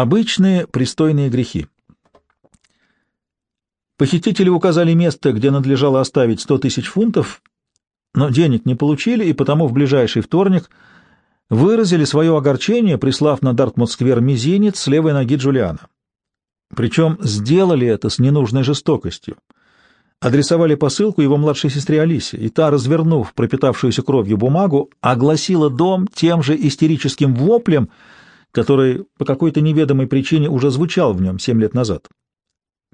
Обычные пристойные грехи. Похитители указали место, где надлежало оставить сто тысяч фунтов, но денег не получили, и потому в ближайший вторник выразили свое огорчение, прислав на Дартмут-сквер мизинец с левой ноги Джулиана. Причем сделали это с ненужной жестокостью. Адресовали посылку его младшей сестре Алисе, и та, развернув пропитавшуюся кровью бумагу, огласила дом тем же истерическим воплем, который по какой-то неведомой причине уже звучал в нем семь лет назад.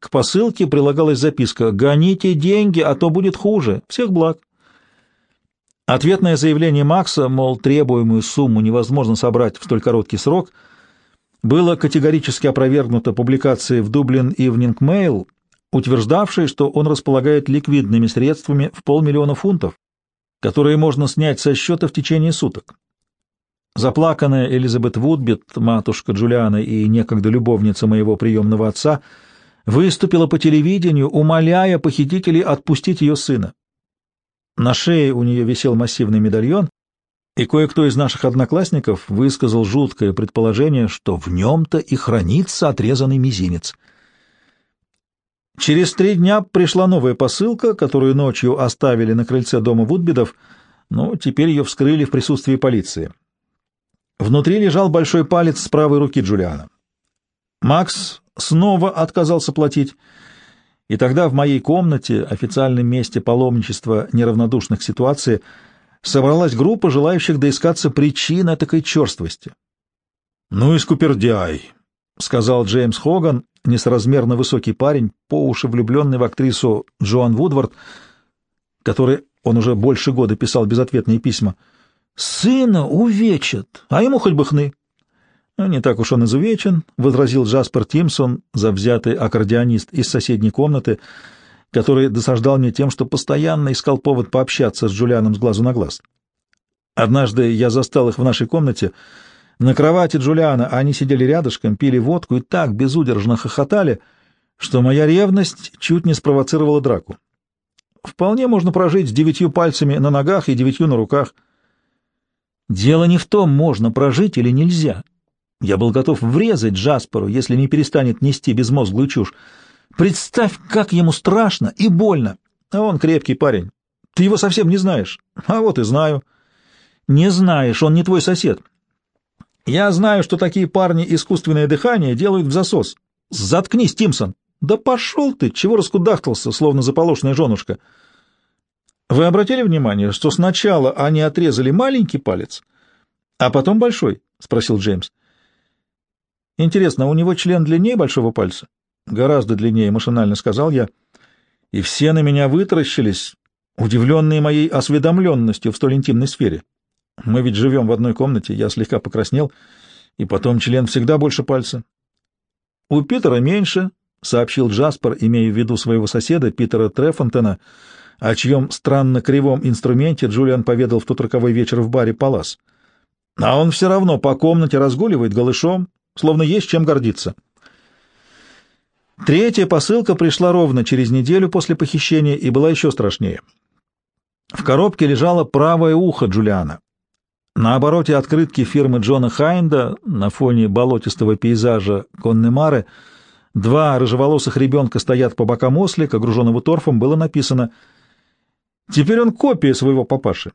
К посылке прилагалась записка «Гоните деньги, а то будет хуже. Всех благ». Ответное заявление Макса, мол, требуемую сумму невозможно собрать в столь короткий срок, было категорически опровергнуто публикацией в Dublin Evening Mail, утверждавшей, что он располагает ликвидными средствами в полмиллиона фунтов, которые можно снять со счета в течение суток. Заплаканная Элизабет Вудбит, матушка Джулиана и некогда любовница моего приемного отца, выступила по телевидению, умоляя похитителей отпустить ее сына. На шее у нее висел массивный медальон, и кое-кто из наших одноклассников высказал жуткое предположение, что в нем-то и хранится отрезанный мизинец. Через три дня пришла новая посылка, которую ночью оставили на крыльце дома Вудбидов, но теперь ее вскрыли в присутствии полиции. Внутри лежал большой палец с правой руки Джулиана. Макс снова отказался платить, и тогда в моей комнате, официальном месте паломничества неравнодушных ситуаций, собралась группа желающих доискаться причин такой черствости. «Ну и скупердяй», — сказал Джеймс Хоган, несоразмерно высокий парень, по уши влюбленный в актрису Джоан Вудвард, который он уже больше года писал безответные письма — Сына увечат, а ему хоть бы хны. Ну, не так уж он изувечен, — возразил Джаспер Тимсон, завзятый аккордеонист из соседней комнаты, который досаждал мне тем, что постоянно искал повод пообщаться с Джулианом с глазу на глаз. Однажды я застал их в нашей комнате. На кровати Джулиана они сидели рядышком, пили водку и так безудержно хохотали, что моя ревность чуть не спровоцировала драку. Вполне можно прожить с девятью пальцами на ногах и девятью на руках — Дело не в том, можно прожить или нельзя. Я был готов врезать Джаспору, если не перестанет нести безмозглую чушь. Представь, как ему страшно и больно. А он крепкий парень. Ты его совсем не знаешь. А вот и знаю. Не знаешь, он не твой сосед. Я знаю, что такие парни искусственное дыхание делают в засос. Заткнись, Тимсон. Да пошел ты, чего раскудахтался, словно заполошная женушка. Вы обратили внимание, что сначала они отрезали маленький палец, а потом большой? — спросил Джеймс. — Интересно, у него член длиннее большого пальца? — Гораздо длиннее, — машинально сказал я. И все на меня вытаращились, удивленные моей осведомленностью в столь интимной сфере. Мы ведь живем в одной комнате, я слегка покраснел, и потом член всегда больше пальца. — У Питера меньше, — сообщил Джаспер, имея в виду своего соседа Питера Трефонтена, — о чьем странно кривом инструменте Джулиан поведал в тот роковой вечер в баре «Палас». А он все равно по комнате разгуливает голышом, словно есть чем гордиться. Третья посылка пришла ровно через неделю после похищения и была еще страшнее. В коробке лежало правое ухо Джулиана. На обороте открытки фирмы Джона Хайнда на фоне болотистого пейзажа Коннемары два рыжеволосых ребенка стоят по бокам ослика, груженного торфом, было написано — Теперь он копия своего папаши.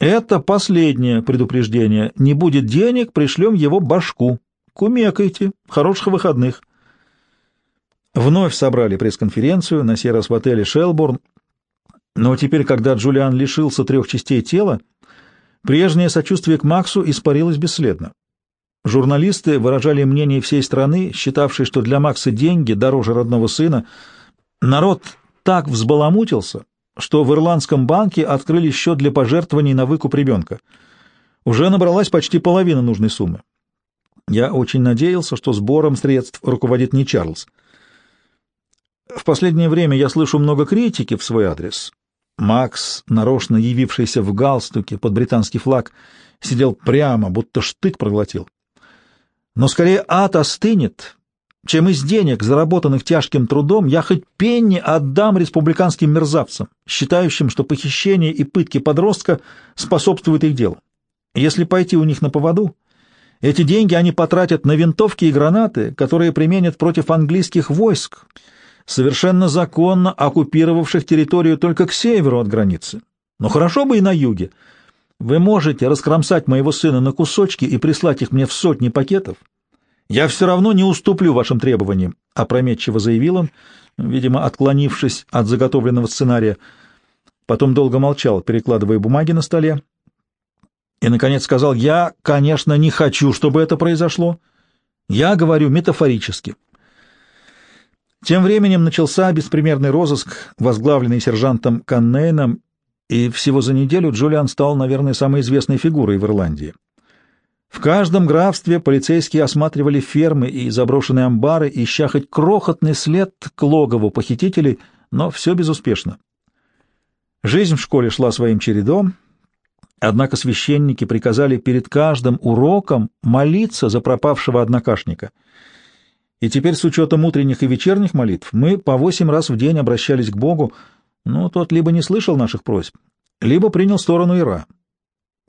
Это последнее предупреждение. Не будет денег, пришлем его башку. Кумекайте. Хороших выходных. Вновь собрали пресс-конференцию, на сей раз в отеле «Шелбурн». Но теперь, когда Джулиан лишился трех частей тела, прежнее сочувствие к Максу испарилось бесследно. Журналисты выражали мнение всей страны, считавшей, что для Макса деньги дороже родного сына. Народ так взбаламутился, что в Ирландском банке открыли счет для пожертвований на выкуп ребенка. Уже набралась почти половина нужной суммы. Я очень надеялся, что сбором средств руководит не Чарльз. В последнее время я слышу много критики в свой адрес. Макс, нарочно явившийся в галстуке под британский флаг, сидел прямо, будто штык проглотил. Но скорее ад остынет, чем из денег, заработанных тяжким трудом, я хоть пенни отдам республиканским мерзавцам, считающим, что похищение и пытки подростка способствуют их делу. Если пойти у них на поводу, Эти деньги они потратят на винтовки и гранаты, которые применят против английских войск, совершенно законно оккупировавших территорию только к северу от границы. Но хорошо бы и на юге. Вы можете раскромсать моего сына на кусочки и прислать их мне в сотни пакетов. Я все равно не уступлю вашим требованиям, — опрометчиво заявил он, видимо, отклонившись от заготовленного сценария. Потом долго молчал, перекладывая бумаги на столе. И, наконец, сказал, я, конечно, не хочу, чтобы это произошло. Я говорю метафорически. Тем временем начался беспримерный розыск, возглавленный сержантом Каннейном, и всего за неделю Джулиан стал, наверное, самой известной фигурой в Ирландии. В каждом графстве полицейские осматривали фермы и заброшенные амбары, ища хоть крохотный след к логову похитителей, но все безуспешно. Жизнь в школе шла своим чередом, однако священники приказали перед каждым уроком молиться за пропавшего однокашника — и теперь с учетом утренних и вечерних молитв мы по восемь раз в день обращались к Богу, но тот либо не слышал наших просьб, либо принял сторону Ира.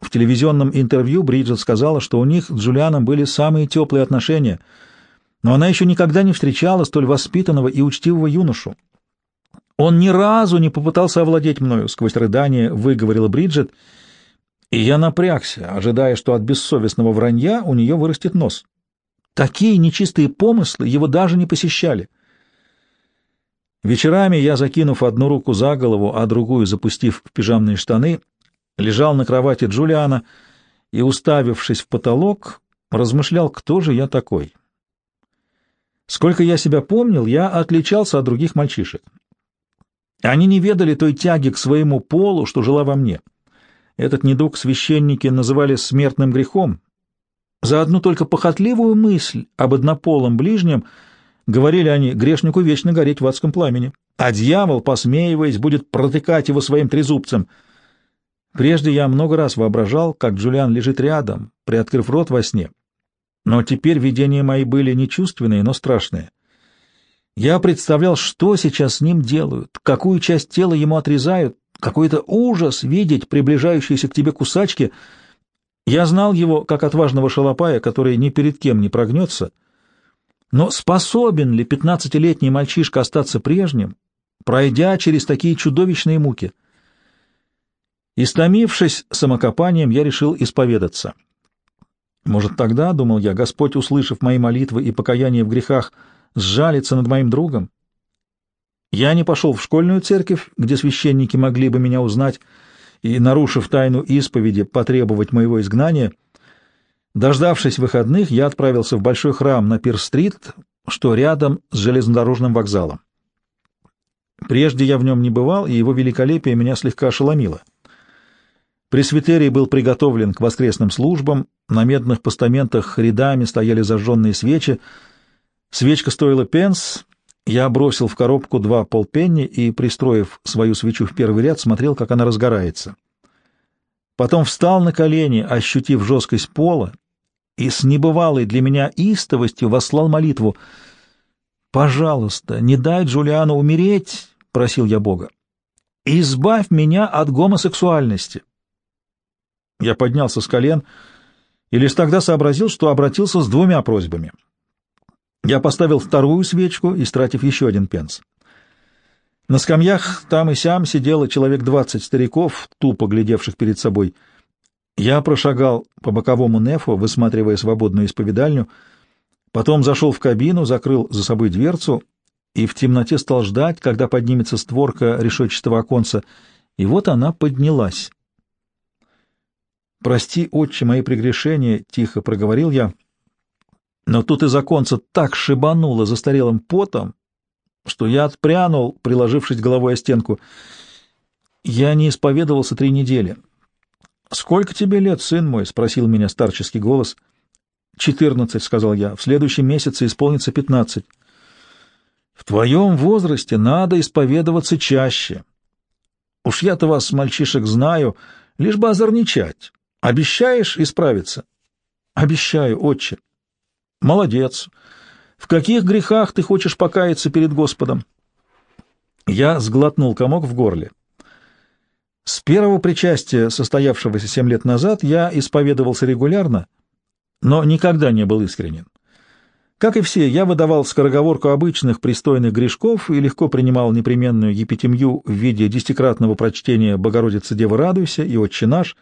В телевизионном интервью Бриджит сказала, что у них с Джулианом были самые теплые отношения, но она еще никогда не встречала столь воспитанного и учтивого юношу. Он ни разу не попытался овладеть мною, сквозь рыдание выговорила Бриджит, и я напрягся, ожидая, что от бессовестного вранья у нее вырастет нос. Такие нечистые помыслы его даже не посещали. Вечерами я, закинув одну руку за голову, а другую запустив в пижамные штаны, лежал на кровати Джулиана и, уставившись в потолок, размышлял, кто же я такой. Сколько я себя помнил, я отличался от других мальчишек. Они не ведали той тяги к своему полу, что жила во мне. Этот недуг священники называли смертным грехом, за одну только похотливую мысль об однополом ближнем говорили они грешнику вечно гореть в адском пламени, а дьявол, посмеиваясь, будет протыкать его своим трезубцем. Прежде я много раз воображал, как Джулиан лежит рядом, приоткрыв рот во сне. Но теперь видения мои были не чувственные, но страшные. Я представлял, что сейчас с ним делают, какую часть тела ему отрезают, какой-то ужас видеть приближающиеся к тебе кусачки — я знал его как отважного шалопая, который ни перед кем не прогнется, но способен ли пятнадцатилетний мальчишка остаться прежним, пройдя через такие чудовищные муки? Истомившись самокопанием, я решил исповедаться. Может, тогда, — думал я, — Господь, услышав мои молитвы и покаяние в грехах, сжалится над моим другом? Я не пошел в школьную церковь, где священники могли бы меня узнать, — и, нарушив тайну исповеди, потребовать моего изгнания, дождавшись выходных, я отправился в большой храм на Пир-стрит, что рядом с железнодорожным вокзалом. Прежде я в нем не бывал, и его великолепие меня слегка ошеломило. Пресвитерий был приготовлен к воскресным службам, на медных постаментах рядами стояли зажженные свечи, свечка стоила пенс, я бросил в коробку два полпенни и, пристроив свою свечу в первый ряд, смотрел, как она разгорается. Потом встал на колени, ощутив жесткость пола, и с небывалой для меня истовостью вослал молитву. «Пожалуйста, не дай Джулиану умереть», — просил я Бога. «Избавь меня от гомосексуальности». Я поднялся с колен и лишь тогда сообразил, что обратился с двумя просьбами — я поставил вторую свечку, истратив еще один пенс. На скамьях там и сям сидело человек двадцать стариков, тупо глядевших перед собой. Я прошагал по боковому нефу, высматривая свободную исповедальню, потом зашел в кабину, закрыл за собой дверцу и в темноте стал ждать, когда поднимется створка решетчатого оконца, и вот она поднялась. «Прости, отче, мои прегрешения», — тихо проговорил я, — но тут из оконца так шибануло застарелым потом, что я отпрянул, приложившись головой о стенку. Я не исповедовался три недели. — Сколько тебе лет, сын мой? — спросил меня старческий голос. — Четырнадцать, — сказал я. — В следующем месяце исполнится пятнадцать. — В твоем возрасте надо исповедоваться чаще. Уж я-то вас, мальчишек, знаю, лишь бы озорничать. Обещаешь исправиться? — Обещаю, отче. Молодец. В каких грехах ты хочешь покаяться перед Господом? Я сглотнул комок в горле. С первого причастия, состоявшегося семь лет назад, я исповедовался регулярно, но никогда не был искренен. Как и все, я выдавал скороговорку обычных пристойных грешков и легко принимал непременную епитемью в виде десятикратного прочтения «Богородица, Дева, радуйся» и «Отче наш».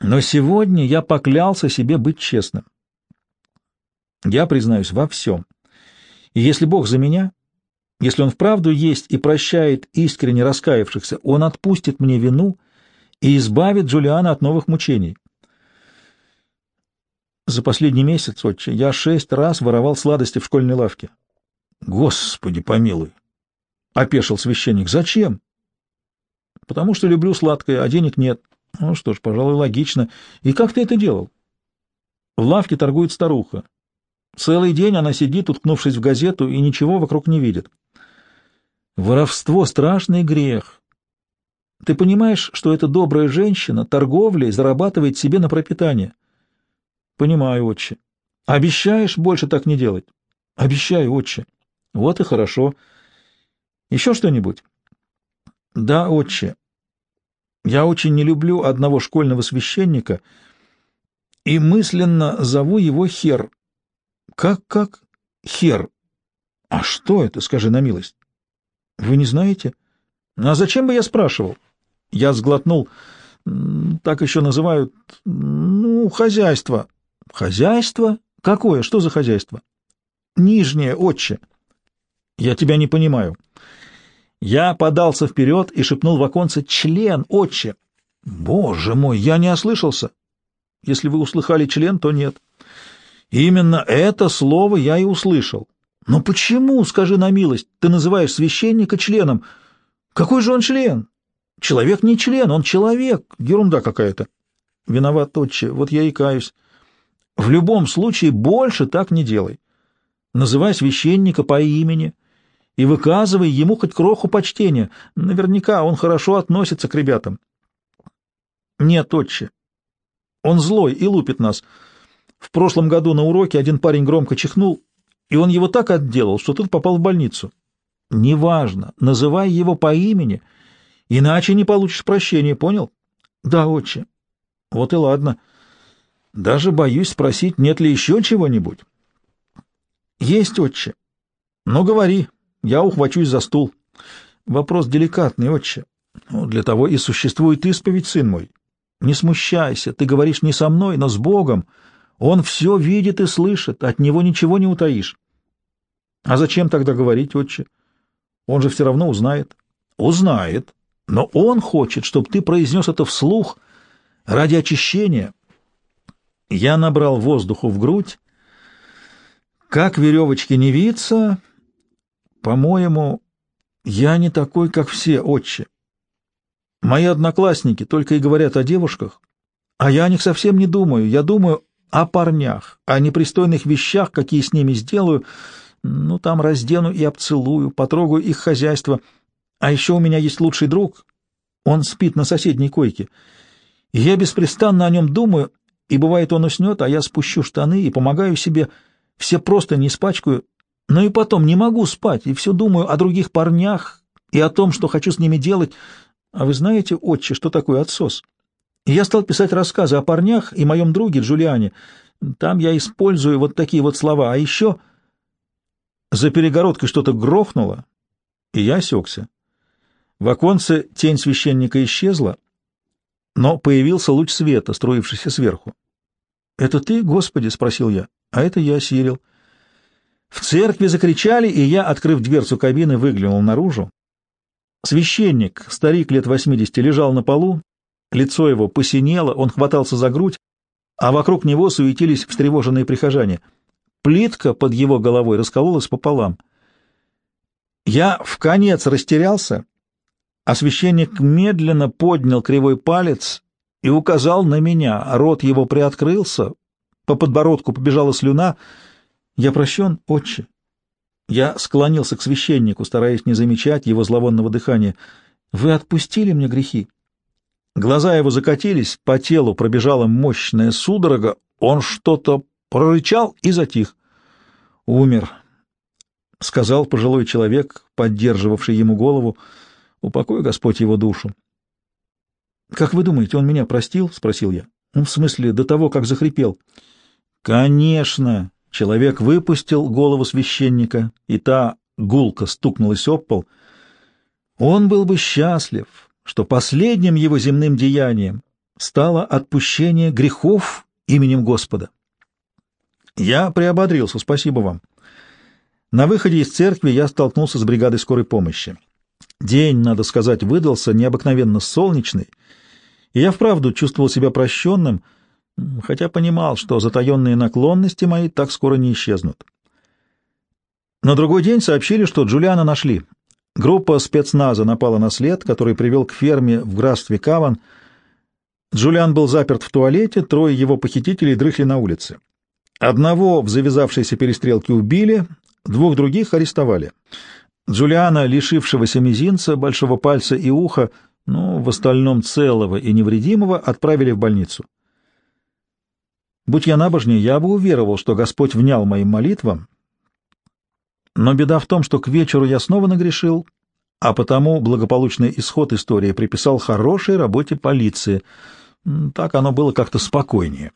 Но сегодня я поклялся себе быть честным. Я признаюсь во всем. И если Бог за меня, если Он вправду есть и прощает искренне раскаявшихся, Он отпустит мне вину и избавит Джулиана от новых мучений. За последний месяц, отче, я шесть раз воровал сладости в школьной лавке. — Господи помилуй! — опешил священник. — Зачем? — Потому что люблю сладкое, а денег нет. Ну что ж, пожалуй, логично. И как ты это делал? В лавке торгует старуха. Целый день она сидит, уткнувшись в газету, и ничего вокруг не видит. Воровство — страшный грех. Ты понимаешь, что эта добрая женщина торговлей зарабатывает себе на пропитание? Понимаю, отче. Обещаешь больше так не делать? Обещаю, отче. Вот и хорошо. Еще что-нибудь? Да, отче. Я очень не люблю одного школьного священника и мысленно зову его Хер. Как-как? Хер. А что это, скажи на милость? Вы не знаете? А зачем бы я спрашивал? Я сглотнул. Так еще называют, ну, хозяйство. Хозяйство? Какое? Что за хозяйство? Нижнее, отче. Я тебя не понимаю. Я подался вперед и шепнул в оконце «Член, отче!» Боже мой, я не ослышался. Если вы услыхали член, то нет. Именно это слово я и услышал. Но почему, скажи на милость, ты называешь священника членом? Какой же он член? Человек не член, он человек. Ерунда какая-то. Виноват, отче, вот я и каюсь. В любом случае больше так не делай. Называй священника по имени и выказывай ему хоть кроху почтения. Наверняка он хорошо относится к ребятам. Нет, отче. Он злой и лупит нас. В прошлом году на уроке один парень громко чихнул, и он его так отделал, что тот попал в больницу. Неважно, называй его по имени, иначе не получишь прощения, понял? Да, отче. Вот и ладно. — даже боюсь спросить, нет ли еще чего-нибудь. Есть, отче. Ну, говори, я ухвачусь за стул. Вопрос деликатный, отче. Ну, для того и существует исповедь, сын мой. Не смущайся, ты говоришь не со мной, но с Богом. Он все видит и слышит, от него ничего не утаишь. А зачем тогда говорить, отче? Он же все равно узнает. Узнает, но он хочет, чтобы ты произнес это вслух ради очищения, я набрал воздуху в грудь. Как веревочки не виться, по-моему, я не такой, как все, отче. Мои одноклассники только и говорят о девушках, а я о них совсем не думаю. Я думаю о парнях, о непристойных вещах, какие с ними сделаю. Ну, там раздену и обцелую, потрогаю их хозяйство. А еще у меня есть лучший друг. Он спит на соседней койке. И я беспрестанно о нем думаю и бывает, он уснет, а я спущу штаны и помогаю себе, все просто не испачкаю, но и потом не могу спать, и все думаю о других парнях и о том, что хочу с ними делать. А вы знаете, отче, что такое отсос? И я стал писать рассказы о парнях и моем друге Джулиане. Там я использую вот такие вот слова. А еще за перегородкой что-то грохнуло, и я осекся. В оконце тень священника исчезла, но появился луч света, струившийся сверху. «Это ты, Господи?» — спросил я. «А это я, Сирил». В церкви закричали, и я, открыв дверцу кабины, выглянул наружу. Священник, старик лет восьмидесяти, лежал на полу, лицо его посинело, он хватался за грудь, а вокруг него суетились встревоженные прихожане. Плитка под его головой раскололась пополам. Я в конец растерялся, а священник медленно поднял кривой палец и указал на меня. Рот его приоткрылся, по подбородку побежала слюна. «Я прощен, отче». Я склонился к священнику, стараясь не замечать его зловонного дыхания. «Вы отпустили мне грехи?» Глаза его закатились, по телу пробежала мощная судорога, он что-то прорычал и затих. «Умер», — сказал пожилой человек, поддерживавший ему голову. «Упокой, Господь, его душу». — Как вы думаете, он меня простил? — спросил я. — Ну, в смысле, до того, как захрипел. Конечно, человек выпустил голову священника, и та гулко стукнулась об пол. Он был бы счастлив, что последним его земным деянием стало отпущение грехов именем Господа. Я приободрился, спасибо вам. На выходе из церкви я столкнулся с бригадой скорой помощи. День, надо сказать, выдался необыкновенно солнечный, и я вправду чувствовал себя прощенным, хотя понимал, что затаенные наклонности мои так скоро не исчезнут. На другой день сообщили, что Джулиана нашли. Группа спецназа напала на след, который привел к ферме в графстве Каван. Джулиан был заперт в туалете, трое его похитителей дрыхли на улице. Одного в завязавшейся перестрелке убили, двух других арестовали. Джулиана, лишившегося мизинца, большого пальца и уха, но в остальном целого и невредимого, отправили в больницу. Будь я набожнее, я бы уверовал, что Господь внял моим молитвам, но беда в том, что к вечеру я снова нагрешил, а потому благополучный исход истории приписал хорошей работе полиции. Так оно было как-то спокойнее.